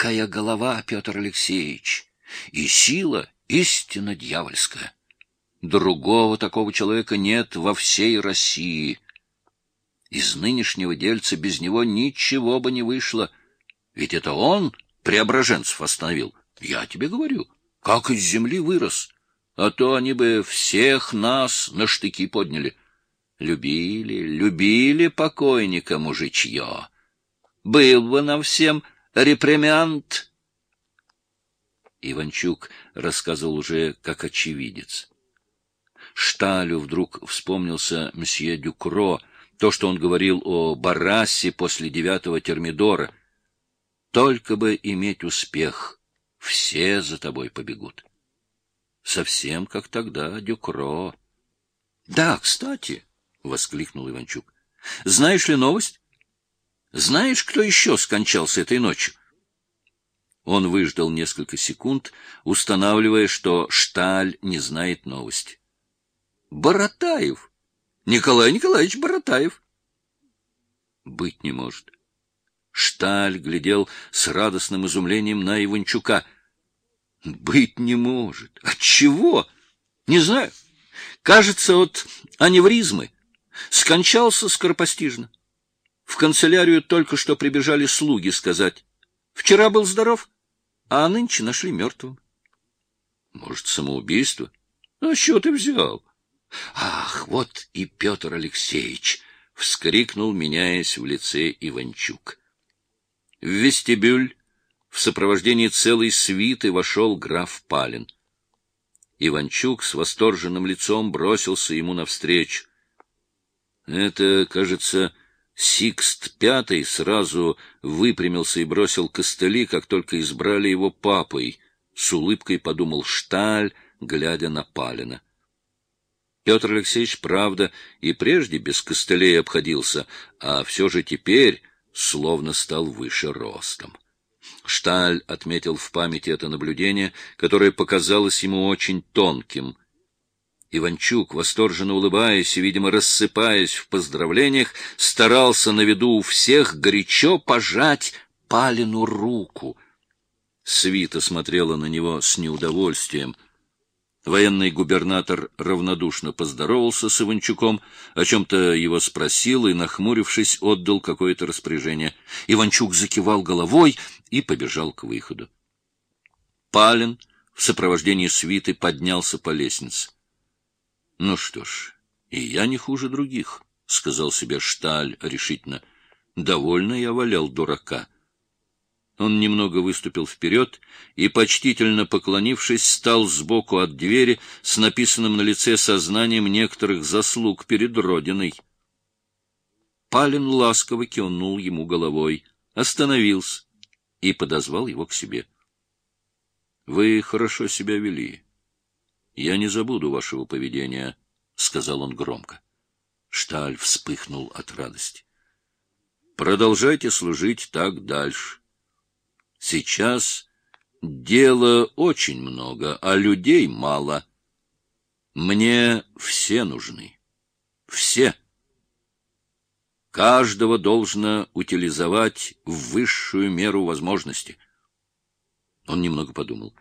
Тонкая голова, Петр Алексеевич, и сила истинно дьявольская. Другого такого человека нет во всей России. Из нынешнего дельца без него ничего бы не вышло. Ведь это он Преображенцев остановил. Я тебе говорю, как из земли вырос. А то они бы всех нас на штыки подняли. Любили, любили покойника мужичье. Был бы нам всем репремиант. Иванчук рассказывал уже как очевидец. Шталю вдруг вспомнился мсье Дюкро, то, что он говорил о Барасе после девятого термидора. Только бы иметь успех, все за тобой побегут. Совсем как тогда Дюкро. — Да, кстати, — воскликнул Иванчук, — знаешь ли новость? Знаешь, кто еще скончался этой ночью? Он выждал несколько секунд, устанавливая, что Шталь не знает новости. Боротаев. Николай Николаевич Боротаев. Быть не может. Шталь глядел с радостным изумлением на Иванчука. Быть не может. От чего? Не знаю. Кажется, от аневризмы. Скончался скоропостижно. В канцелярию только что прибежали слуги сказать. Вчера был здоров, а нынче нашли мертвым. Может, самоубийство? А что ты взял? Ах, вот и Петр Алексеевич! — вскрикнул, меняясь в лице Иванчук. В вестибюль в сопровождении целой свиты вошел граф Палин. Иванчук с восторженным лицом бросился ему навстречу. Это, кажется, Сикст Пятый сразу выпрямился и бросил костыли, как только избрали его папой. С улыбкой подумал Шталь, глядя на Палина. Петр Алексеевич, правда, и прежде без костылей обходился, а все же теперь словно стал выше ростом. Шталь отметил в памяти это наблюдение, которое показалось ему очень тонким. Иванчук, восторженно улыбаясь и, видимо, рассыпаясь в поздравлениях, старался на виду у всех горячо пожать Палину руку. Свита смотрела на него с неудовольствием — Военный губернатор равнодушно поздоровался с Иванчуком, о чем-то его спросил и, нахмурившись, отдал какое-то распоряжение. Иванчук закивал головой и побежал к выходу. Палин в сопровождении свиты поднялся по лестнице. — Ну что ж, и я не хуже других, — сказал себе Шталь решительно. — Довольно я валял дурака. — он немного выступил вперед и, почтительно поклонившись, стал сбоку от двери с написанным на лице сознанием некоторых заслуг перед Родиной. Палин ласково кивнул ему головой, остановился и подозвал его к себе. — Вы хорошо себя вели. Я не забуду вашего поведения, — сказал он громко. Шталь вспыхнул от радости. — Продолжайте служить так дальше. Сейчас дела очень много, а людей мало. Мне все нужны. Все. Каждого должно утилизовать в высшую меру возможности. Он немного подумал.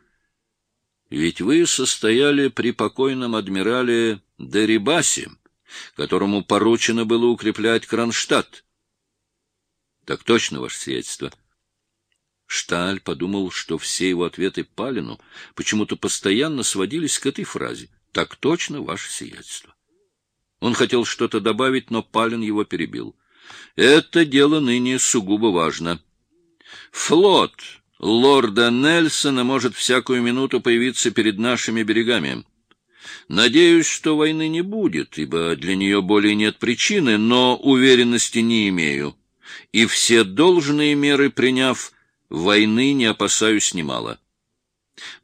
Ведь вы состояли при покойном адмирале Дерибасе, которому поручено было укреплять Кронштадт. Так точно, ваше сиятельство. — Шталь подумал, что все его ответы Палину почему-то постоянно сводились к этой фразе «Так точно, ваше сиятельство». Он хотел что-то добавить, но Палин его перебил. «Это дело ныне сугубо важно. Флот лорда Нельсона может всякую минуту появиться перед нашими берегами. Надеюсь, что войны не будет, ибо для нее более нет причины, но уверенности не имею. И все должные меры приняв, войны не опасаюсь немало.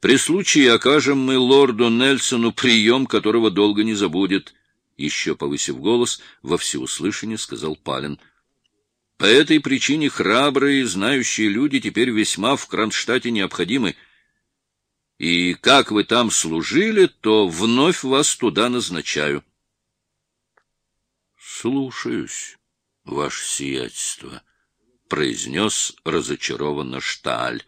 При случае окажем мы лорду Нельсону прием, которого долго не забудет. Еще повысив голос, во всеуслышание сказал Палин. По этой причине храбрые, знающие люди теперь весьма в Кронштадте необходимы. И как вы там служили, то вновь вас туда назначаю. — Слушаюсь, ваше сиятельство, — произнес разочарованно Шталь.